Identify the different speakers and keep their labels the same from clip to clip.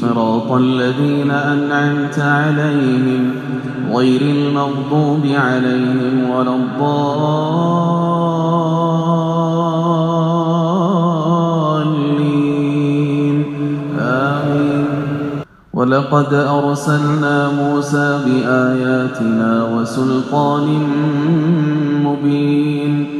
Speaker 1: صراط الذين أنعمت عليهم غير المغضوب عليهم ولا الضالين. آمين. ولقد أرسلنا موسى بآياتنا وسلطان مبين.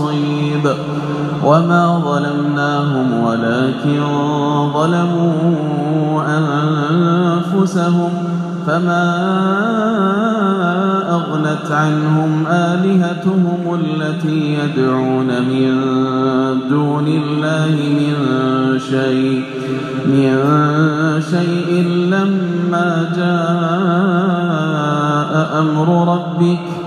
Speaker 1: وحصيد وما ظلمناهم ولكن ظلموا أنفسهم فما أغنت عنهم آلهتهم التي يدعون من دون الله من شيء من شيء لما جاء أمر ربك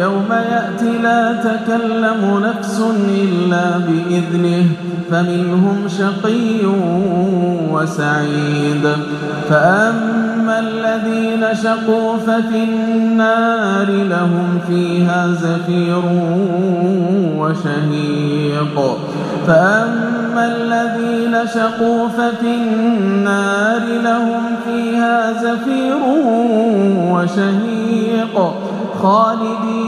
Speaker 1: يوم يأتي لا تكلم نفس إلا بإذنه فمنهم شقي وسعيد. فأما الذين شقوا ففي النار لهم فيها زفير وشهيق. فأما الذين شقوا ففي النار لهم فيها زفير وشهيق خالدين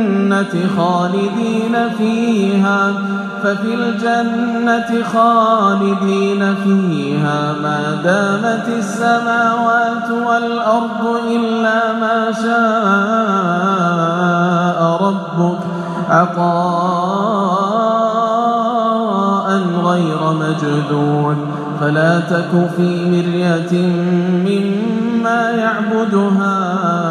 Speaker 1: الجنة خالدين فيها ففي الجنة خالدين فيها. ما دامت السماوات والأرض إلا ما شاء ربك عطاء غير مجدود فلا تك في مرية مما يعبد هؤلاء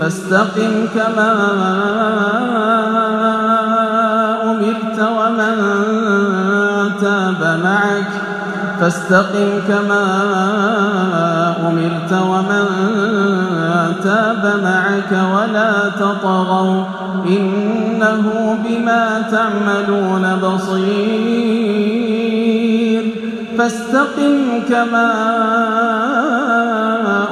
Speaker 1: فاستقم كما أمرت ومن تاب معك. فاستقم كما أمرت ومن تاب معك ولا تطغوا. إنه بما تعملون بصير. فاستقم كما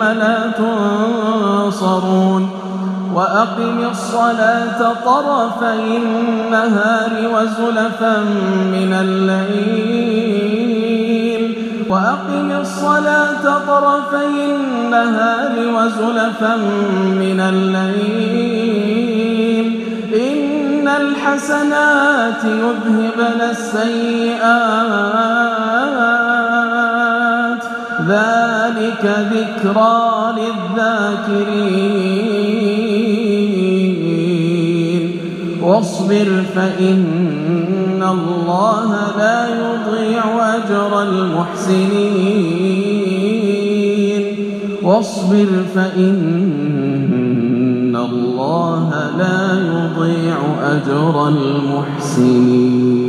Speaker 1: ثم لا تنصرون وأقم الصلاة طرفي النهار وزلفا من الليل وأقم الصلاة طرفي النهار وزلفا من الليل إن الحسنات يذهبن السيئات ذلك ذكرى للذاكرين. واصبر فإن الله لا يضيع أجر المحسنين. واصبر فإن الله لا يضيع أجر المحسنين.